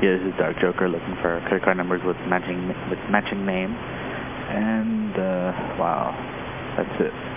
Yeah, this is Dark Joker looking for credit card numbers with matching, with matching name. And, uh, wow, that's it.